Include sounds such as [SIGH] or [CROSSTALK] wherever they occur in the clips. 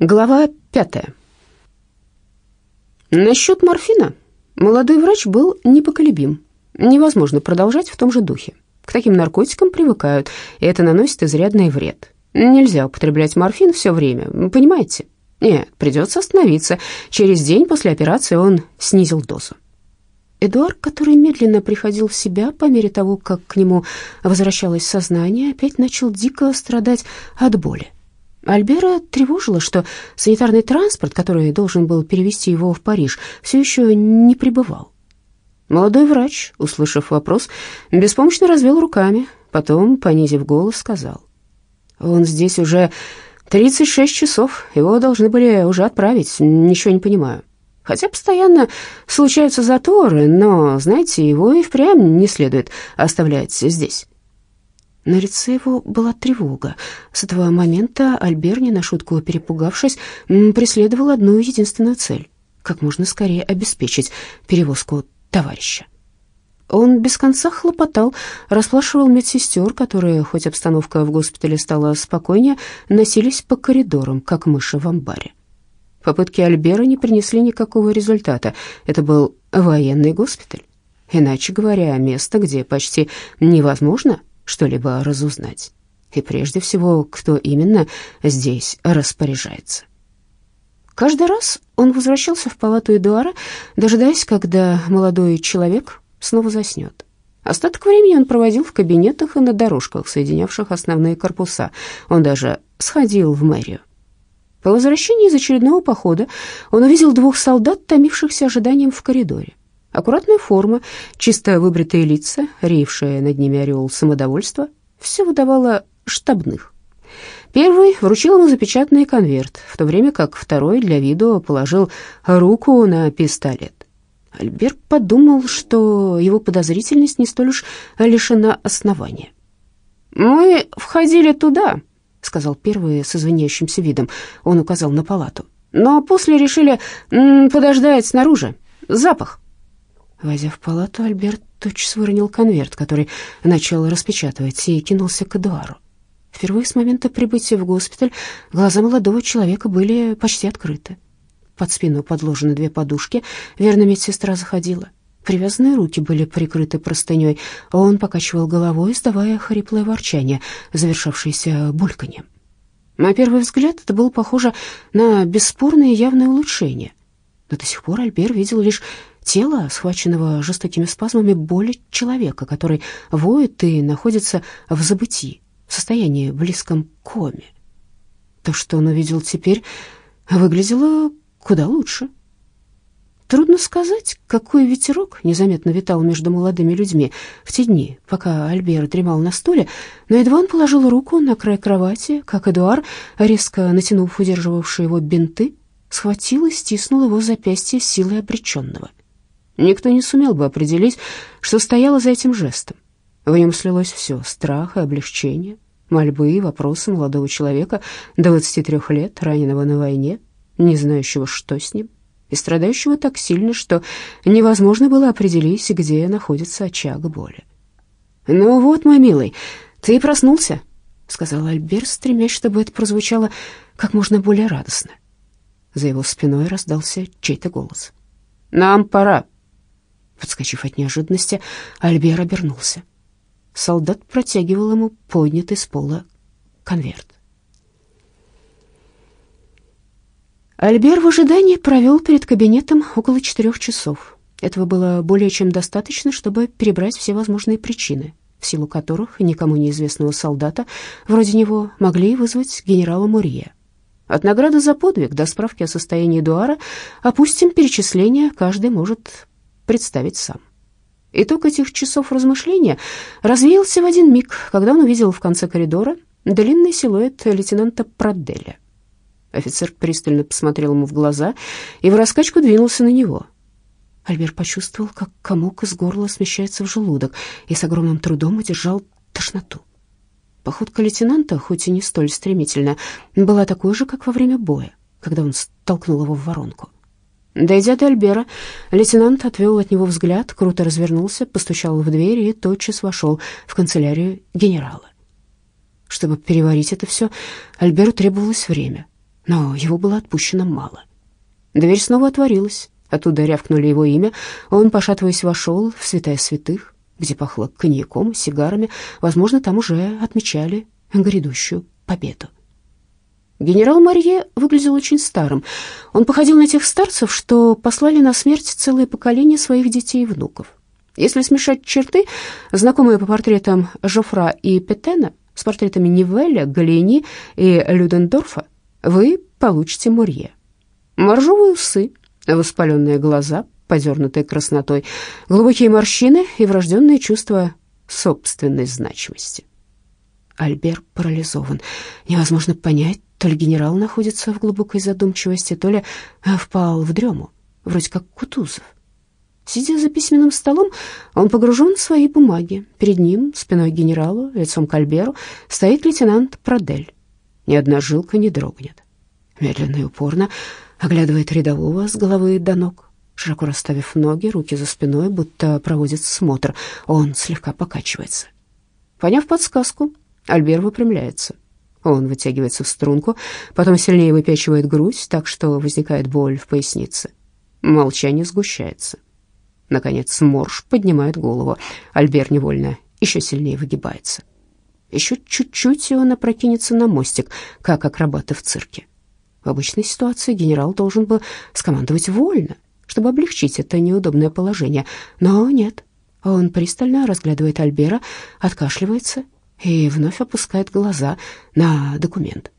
Глава пятая. Насчет морфина молодой врач был непоколебим. Невозможно продолжать в том же духе. К таким наркотикам привыкают, и это наносит изрядный вред. Нельзя употреблять морфин все время, понимаете? Нет, придется остановиться. Через день после операции он снизил дозу. Эдуард, который медленно приходил в себя по мере того, как к нему возвращалось сознание, опять начал дико страдать от боли. Альбера тревожило, что санитарный транспорт, который должен был перевести его в Париж, все еще не прибывал. Молодой врач, услышав вопрос, беспомощно развел руками, потом, понизив голос, сказал. «Он здесь уже 36 часов, его должны были уже отправить, ничего не понимаю. Хотя постоянно случаются заторы, но, знаете, его и впрямь не следует оставлять здесь». На лице его была тревога. С этого момента Альбер, не на шутку перепугавшись, преследовал одну единственную цель — как можно скорее обеспечить перевозку товарища. Он без конца хлопотал, расспрашивал медсестер, которые, хоть обстановка в госпитале стала спокойнее, носились по коридорам, как мыши в амбаре. Попытки Альбера не принесли никакого результата. Это был военный госпиталь. Иначе говоря, место, где почти невозможно что-либо разузнать. И прежде всего, кто именно здесь распоряжается. Каждый раз он возвращался в палату Эдуара, дожидаясь, когда молодой человек снова заснет. Остаток времени он проводил в кабинетах и на дорожках, соединявших основные корпуса. Он даже сходил в мэрию. По возвращении из очередного похода он увидел двух солдат, томившихся ожиданием в коридоре. Аккуратная форма, чисто выбритые лица, реевшая над ними орел самодовольства, все выдавало штабных. Первый вручил ему запечатанный конверт, в то время как второй для виду положил руку на пистолет. Альберт подумал, что его подозрительность не столь уж лишена основания. «Мы входили туда», — сказал первый с извиняющимся видом. Он указал на палату. «Но после решили подождать снаружи. Запах». Войдя в палату, Альберт тотчас выронил конверт, который начал распечатывать, и кинулся к Эдуару. Впервые с момента прибытия в госпиталь глаза молодого человека были почти открыты. Под спину подложены две подушки, верно, медсестра заходила. Привязанные руки были прикрыты простыней, а он покачивал головой, издавая хриплое ворчание, завершавшееся бульканьем. На первый взгляд это было похоже на бесспорное явное улучшение. Но до сих пор Альбер видел лишь тело, схваченного жестокими спазмами боли человека, который воет и находится в забытии, в состоянии близком коме. То, что он увидел теперь, выглядело куда лучше. Трудно сказать, какой ветерок незаметно витал между молодыми людьми в те дни, пока Альбер дремал на стуле, но едва он положил руку на край кровати, как Эдуар, резко натянув удерживавшие его бинты, схватил и стиснул его запястье силой обреченного. Никто не сумел бы определить, что стояло за этим жестом. В нем слилось все — страх и облегчение, мольбы и вопросы молодого человека, 23 лет, раненого на войне, не знающего, что с ним, и страдающего так сильно, что невозможно было определить, где находится очаг боли. «Ну вот, мой милый, ты проснулся», — сказал Альберт, стремясь, чтобы это прозвучало как можно более радостно. За его спиной раздался чей-то голос. «Нам пора». Подскочив от неожиданности, Альбер обернулся. Солдат протягивал ему поднятый с пола конверт. Альбер в ожидании провел перед кабинетом около четырех часов. Этого было более чем достаточно, чтобы перебрать все возможные причины, в силу которых никому неизвестного солдата вроде него могли вызвать генерала Мурье. От награды за подвиг до справки о состоянии Дуара опустим перечисления, каждый может представить сам. Итог этих часов размышления развеялся в один миг, когда он увидел в конце коридора длинный силуэт лейтенанта Праделя. Офицер пристально посмотрел ему в глаза и в раскачку двинулся на него. Альбер почувствовал, как комок из горла смещается в желудок и с огромным трудом удержал тошноту. Походка лейтенанта, хоть и не столь стремительная, была такой же, как во время боя, когда он столкнул его в воронку. Дойдя до Альбера, лейтенант отвел от него взгляд, круто развернулся, постучал в дверь и тотчас вошел в канцелярию генерала. Чтобы переварить это все, Альберу требовалось время. но его было отпущено мало. Дверь снова отворилась, оттуда рявкнули его имя, он, пошатываясь, вошел в святая святых, где пахло коньяком, сигарами, возможно, там уже отмечали грядущую победу. Генерал Марье выглядел очень старым. Он походил на тех старцев, что послали на смерть целое поколение своих детей и внуков. Если смешать черты, знакомые по портретам Жофра и Петена, с портретами Нивеля, Галини и Людендорфа, вы получите Мурье. Моржовые усы, воспаленные глаза, подернутые краснотой, глубокие морщины и врожденное чувство собственной значимости. Альбер парализован. Невозможно понять, то ли генерал находится в глубокой задумчивости, то ли впал в дрему, вроде как Кутузов. Сидя за письменным столом, он погружен в свои бумаги. Перед ним, спиной генералу, лицом к Альберу, стоит лейтенант Продель. Ни одна жилка не дрогнет. Медленно и упорно оглядывает рядового с головы до ног, широко расставив ноги, руки за спиной, будто проводит смотр. Он слегка покачивается. Поняв подсказку, Альбер выпрямляется. Он вытягивается в струнку, потом сильнее выпячивает грудь, так что возникает боль в пояснице. Молчание сгущается. Наконец Морж поднимает голову. Альбер невольно еще сильнее выгибается. Еще чуть-чуть, и он опрокинется на мостик, как акробаты в цирке. В обычной ситуации генерал должен был скомандовать вольно, чтобы облегчить это неудобное положение. Но нет. Он пристально разглядывает Альбера, откашливается и вновь опускает глаза на документ.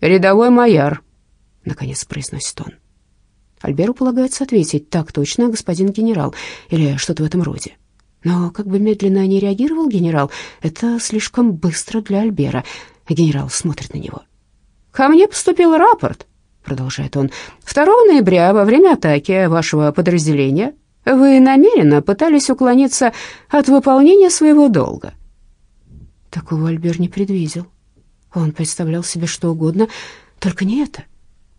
«Рядовой майор», — наконец произносит он. Альберу полагается ответить «так точно, господин генерал» или что-то в этом роде. Но как бы медленно не реагировал генерал, это слишком быстро для Альбера. Генерал смотрит на него. «Ко мне поступил рапорт», — продолжает он. «2 ноября, во время атаки вашего подразделения, вы намеренно пытались уклониться от выполнения своего долга». Такого Альбер не предвидел. Он представлял себе что угодно, только не это.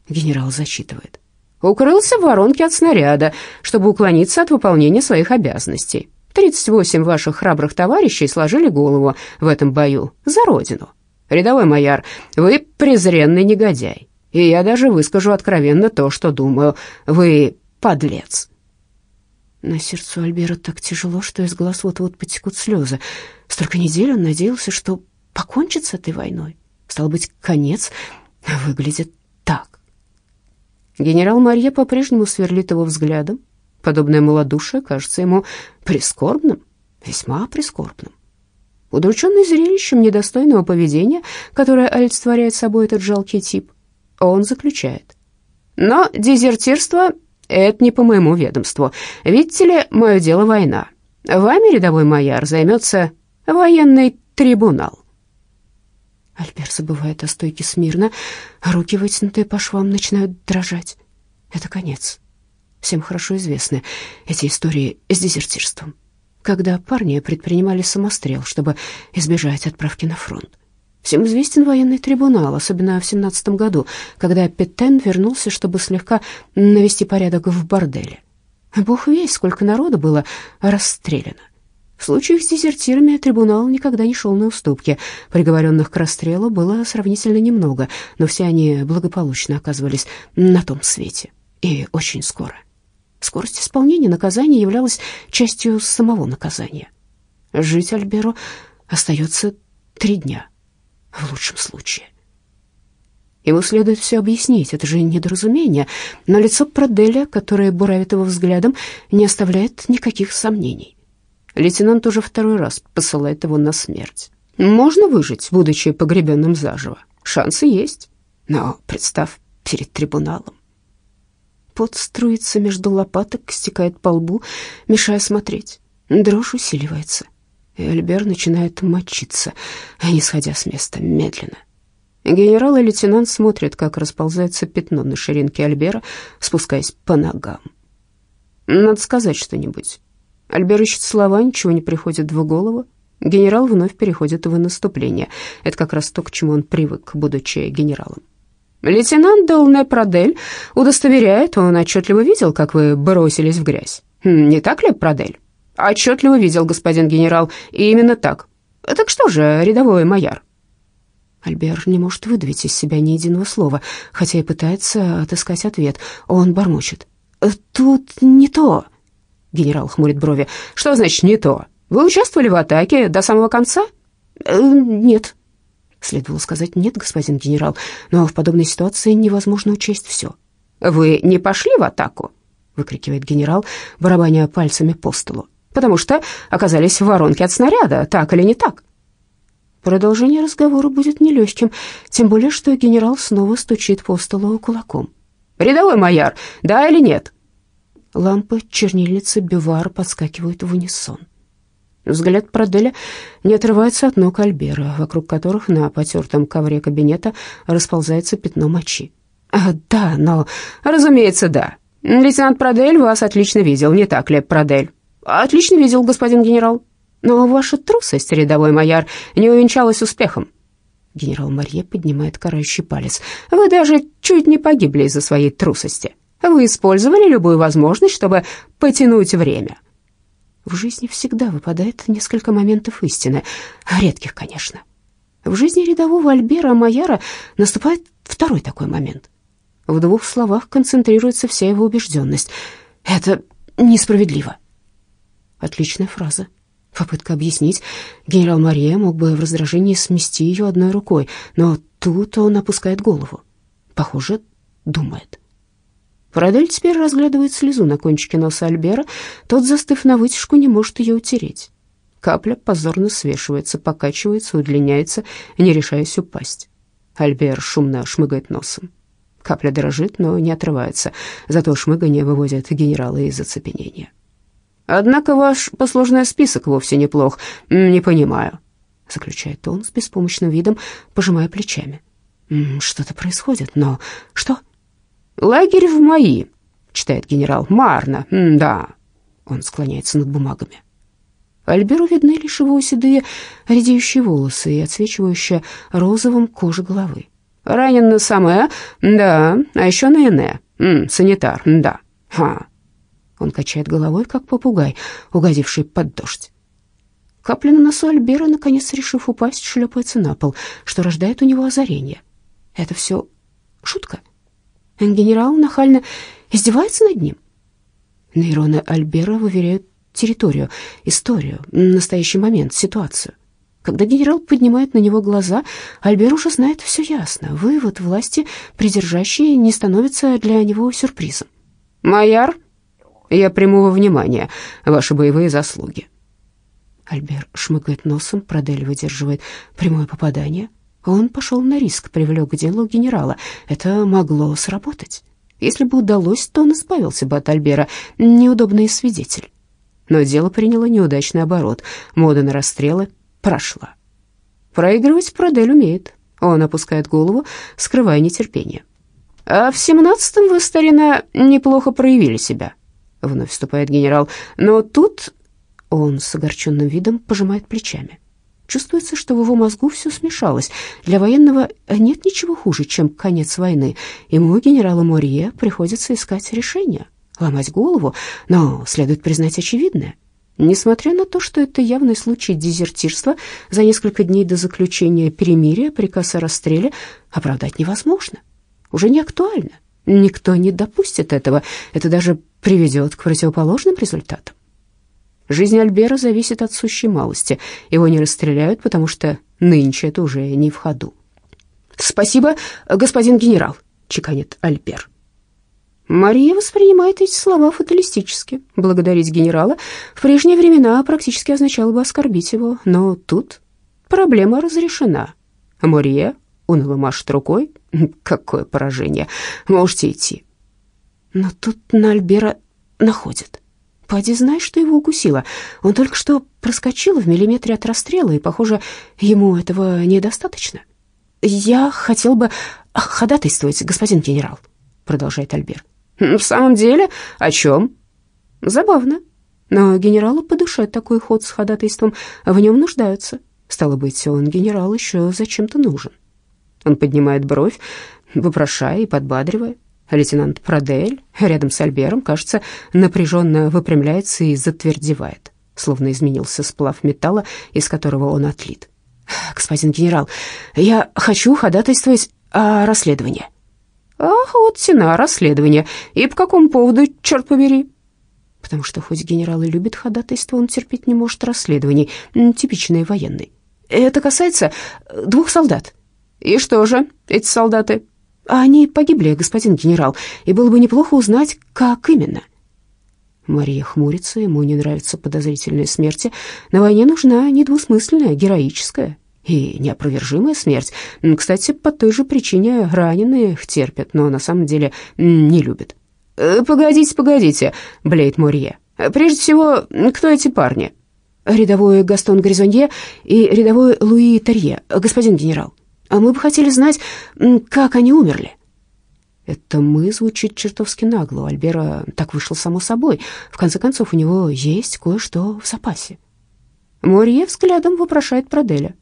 Генерал зачитывает укрылся в воронке от снаряда, чтобы уклониться от выполнения своих обязанностей. 38 ваших храбрых товарищей сложили голову в этом бою за родину. Рядовой майор, вы презренный негодяй, и я даже выскажу откровенно то, что думаю. Вы подлец. На сердце Альбера так тяжело, что из глаз вот-вот потекут слезы. Столько недель он надеялся, что покончит с этой войной. Стал быть, конец выглядит так. Генерал Марье по-прежнему сверлит его взглядом. Подобное малодушие кажется ему прискорбным, весьма прискорбным. Удрученный зрелищем недостойного поведения, которое олицетворяет собой этот жалкий тип, он заключает. Но дезертирство — это не по моему ведомству. Видите ли, мое дело война. Вами, рядовой майор, займется военный трибунал. Альбер забывает о стойке смирно, а руки, вытянутые по швам, начинают дрожать. Это конец. Всем хорошо известны эти истории с дезертирством, когда парни предпринимали самострел, чтобы избежать отправки на фронт. Всем известен военный трибунал, особенно в семнадцатом году, когда Петтен вернулся, чтобы слегка навести порядок в борделе. Бог весь, сколько народу было расстреляно. В случаях с дезертирами трибунал никогда не шел на уступки. Приговоренных к расстрелу было сравнительно немного, но все они благополучно оказывались на том свете. И очень скоро. Скорость исполнения наказания являлась частью самого наказания. Жить Альберу остается три дня, в лучшем случае. Ему следует все объяснить, это же недоразумение, но лицо Проделя, которое буравит его взглядом, не оставляет никаких сомнений. Лейтенант уже второй раз посылает его на смерть. Можно выжить, будучи погребенным заживо. Шансы есть. Но представь перед трибуналом. Пот струится между лопаток, стекает по лбу, мешая смотреть. Дрожь усиливается, и Альбер начинает мочиться, не сходя с места, медленно. Генерал и лейтенант смотрят, как расползается пятно на ширинке Альбера, спускаясь по ногам. Надо сказать что-нибудь. Альбер ищет слова, ничего не приходит в голову. Генерал вновь переходит в наступление. Это как раз то, к чему он привык, будучи генералом. Лейтенант Делне Продель удостоверяет, он отчетливо видел, как вы бросились в грязь. Хм, не так ли, Продель? Отчетливо видел, господин генерал, и именно так. Так что же, рядовой майор? Альбер не может выдавить из себя ни единого слова, хотя и пытается отыскать ответ. Он бормочет. «Э, «Тут не то». Генерал хмурит брови. «Что значит «не то»? Вы участвовали в атаке до самого конца?» э, «Нет». Следовало сказать «нет, господин генерал», но в подобной ситуации невозможно учесть все. «Вы не пошли в атаку?» — выкрикивает генерал, барабаня пальцами по столу. «Потому что оказались в воронке от снаряда, так или не так?» Продолжение разговора будет нелегким, тем более, что генерал снова стучит по столу кулаком. «Рядовой майор, да или нет?» Лампы, чернильницы, бивар подскакивают в унисон. Взгляд Проделя не отрывается от ног Альбера, вокруг которых на потертом ковре кабинета расползается пятно мочи. «А, «Да, но...» «Разумеется, да. Лейтенант Продель вас отлично видел, не так ли, Продель?» «Отлично видел, господин генерал». Но ваша трусость, рядовой майор, не увенчалась успехом. Генерал Марье поднимает карающий палец. Вы даже чуть не погибли из-за своей трусости. Вы использовали любую возможность, чтобы потянуть время. В жизни всегда выпадает несколько моментов истины, редких, конечно. В жизни рядового Альбера Майяра наступает второй такой момент. В двух словах концентрируется вся его убежденность. Это несправедливо. Отличная фраза. Попытка объяснить. Генерал Мария мог бы в раздражении смести ее одной рукой, но тут он опускает голову. Похоже, думает. Парадель теперь разглядывает слезу на кончике носа Альбера. Тот, застыв на вытяжку, не может ее утереть. Капля позорно свешивается, покачивается, удлиняется, не решаясь упасть. Альбер шумно шмыгает носом. Капля дрожит, но не отрывается, зато шмыгание выводит генерала из оцепенения. Однако ваш послужной список вовсе неплох. Не понимаю, заключает он с беспомощным видом, пожимая плечами. Что-то происходит, но что? Лагерь в мои, читает генерал. Марно. Да. Он склоняется над бумагами. Альберу видны лишь его седые редеющие волосы и отсвечивающая розовым кожа головы. Ранен на самое, да, а еще на ине. санитар, да. Ха. Он качает головой, как попугай, угодивший под дождь. Капля на носу Альбера, наконец решив упасть, шлепается на пол, что рождает у него озарение. Это все шутка? Генерал нахально издевается над ним? Нейроны Альбера выверяют территорию, историю, настоящий момент, ситуацию. Когда генерал поднимает на него глаза, Альбер уже знает все ясно. Вывод власти придержащие не становится для него сюрпризом. «Майор!» Я приму во внимание ваши боевые заслуги». Альбер шмыгает носом, Продель выдерживает прямое попадание. Он пошел на риск, привлек к делу генерала. Это могло сработать. Если бы удалось, то он избавился бы от Альбера, неудобный свидетель. Но дело приняло неудачный оборот. Мода на расстрелы прошла. Проигрывать Продель умеет. Он опускает голову, скрывая нетерпение. «А в семнадцатом вы, старина, неплохо проявили себя», — вновь вступает генерал. «Но тут...» — он с огорченным видом пожимает плечами. Чувствуется, что в его мозгу все смешалось. Для военного нет ничего хуже, чем конец войны. Ему, генералу Морье, приходится искать решение, ломать голову, но следует признать очевидное. Несмотря на то, что это явный случай дезертирства, за несколько дней до заключения перемирия приказ о расстреле оправдать невозможно. Уже не актуально. Никто не допустит этого. Это даже приведет к противоположным результатам. Жизнь Альбера зависит от сущей малости. Его не расстреляют, потому что нынче это уже не в ходу. «Спасибо, господин генерал», — чеканит Альбер. Мария воспринимает эти слова фаталистически. Благодарить генерала в прежние времена практически означало бы оскорбить его, но тут проблема разрешена. Мария уныло машет рукой. [LAUGHS] Какое поражение. Можете идти. Но тут на Альбера находит. Поди знаешь, что его укусило. Он только что проскочил в миллиметре от расстрела, и, похоже, ему этого недостаточно. «Я хотел бы ходатайствовать, господин генерал», — продолжает Альбер. «В самом деле? О чем?» «Забавно. Но генералу по душе такой ход с ходатайством. В нем нуждаются. Стало быть, он, генерал, еще зачем-то нужен». Он поднимает бровь, вопрошая и подбадривая. Лейтенант Продель рядом с Альбером, кажется, напряженно выпрямляется и затвердевает, словно изменился сплав металла, из которого он отлит. «Господин генерал, я хочу ходатайствовать о расследовании». «Ах, вот цена расследования. И по какому поводу, черт побери?» потому что хоть генерал и любит ходатайство, он терпеть не может расследований, типичные военные. Это касается двух солдат. И что же, эти солдаты? Они погибли, господин генерал, и было бы неплохо узнать, как именно. Мария хмурится, ему не нравятся подозрительные смерти. На войне нужна недвусмысленная, героическая и неопровержимая смерть. Кстати, по той же причине раненые их терпят, но на самом деле не любят. Э, «Погодите, погодите», — блеет Морье. «Прежде всего, кто эти парни?» «Рядовой Гастон Гризонье и рядовой Луи Терье, господин генерал. А мы бы хотели знать, как они умерли». Это «мы» звучит чертовски нагло. Альбера так вышло само собой. В конце концов, у него есть кое-что в запасе. Морье взглядом вопрошает Проделя.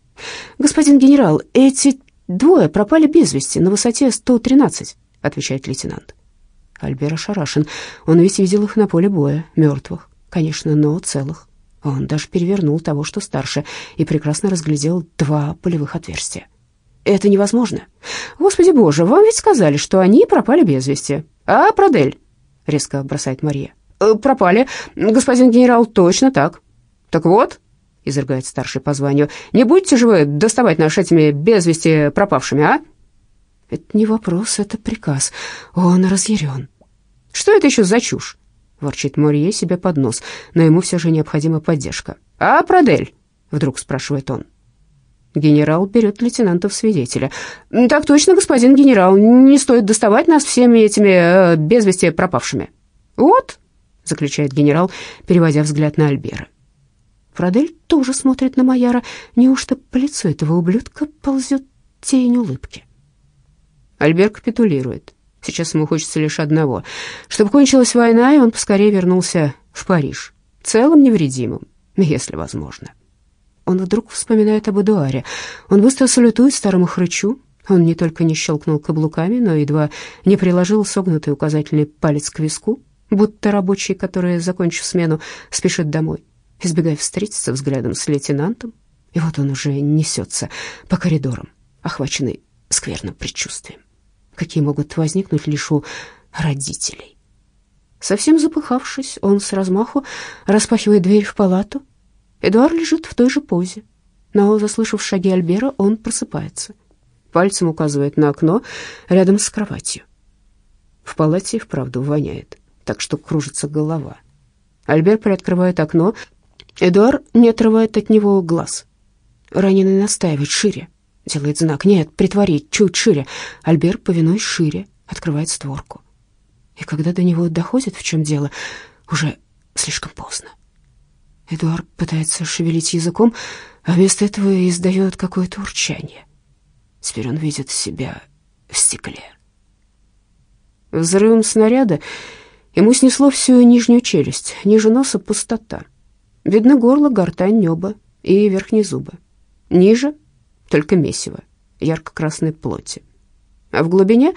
«Господин генерал, эти двое пропали без вести на высоте 113», — отвечает лейтенант. Альбер ошарашен. Он ведь видел их на поле боя, мертвых, конечно, но целых. Он даже перевернул того, что старше, и прекрасно разглядел два полевых отверстия. Это невозможно. Господи боже, вам ведь сказали, что они пропали без вести. А, Продель? Резко бросает Мария. «Э, пропали. Господин генерал, точно так. Так вот, изрыгает старший по званию, не будете же вы доставать нас этими без вести пропавшими, а? Это не вопрос, это приказ. Он разъярен. Что это еще за чушь? Ворчит Морье себе под нос, но ему все же необходима поддержка. «А, Продель?» — вдруг спрашивает он. Генерал берет лейтенанта в свидетеля. «Так точно, господин генерал, не стоит доставать нас всеми этими э, без вести пропавшими». «Вот», — заключает генерал, переводя взгляд на Альбера. Продель тоже смотрит на Маяра. Неужто по лицу этого ублюдка ползет тень улыбки? Альбер капитулирует. Сейчас ему хочется лишь одного, чтобы кончилась война, и он поскорее вернулся в Париж, целым невредимым, если возможно. Он вдруг вспоминает об Эдуаре. Он быстро салютует старому хрычу. Он не только не щелкнул каблуками, но едва не приложил согнутый указательный палец к виску, будто рабочий, который, закончив смену, спешит домой, избегая встретиться взглядом с лейтенантом. И вот он уже несется по коридорам, охваченный скверным предчувствием какие могут возникнуть лишь у родителей. Совсем запыхавшись, он с размаху распахивает дверь в палату. Эдуард лежит в той же позе, но, заслышав шаги Альбера, он просыпается. Пальцем указывает на окно рядом с кроватью. В палате вправду воняет, так что кружится голова. Альбер приоткрывает окно. Эдуард не отрывает от него глаз. Раненый настаивает шире. Делает знак. Нет, притворить, чуть шире. Альбер, повинуясь шире, открывает створку. И когда до него доходит, в чем дело, уже слишком поздно. Эдуард пытается шевелить языком, а вместо этого издает какое-то урчание. Теперь он видит себя в стекле. Взрывом снаряда ему снесло всю нижнюю челюсть, ниже носа пустота. Видно горло, гортань, небо и верхние зубы. Ниже только месиво ярко-красной плоти. А в глубине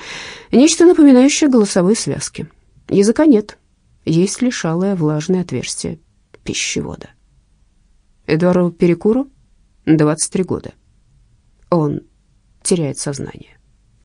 нечто напоминающее голосовые связки. Языка нет, есть лишь алое влажное отверстие пищевода. Эдуарду Перекуру 23 года. Он теряет сознание.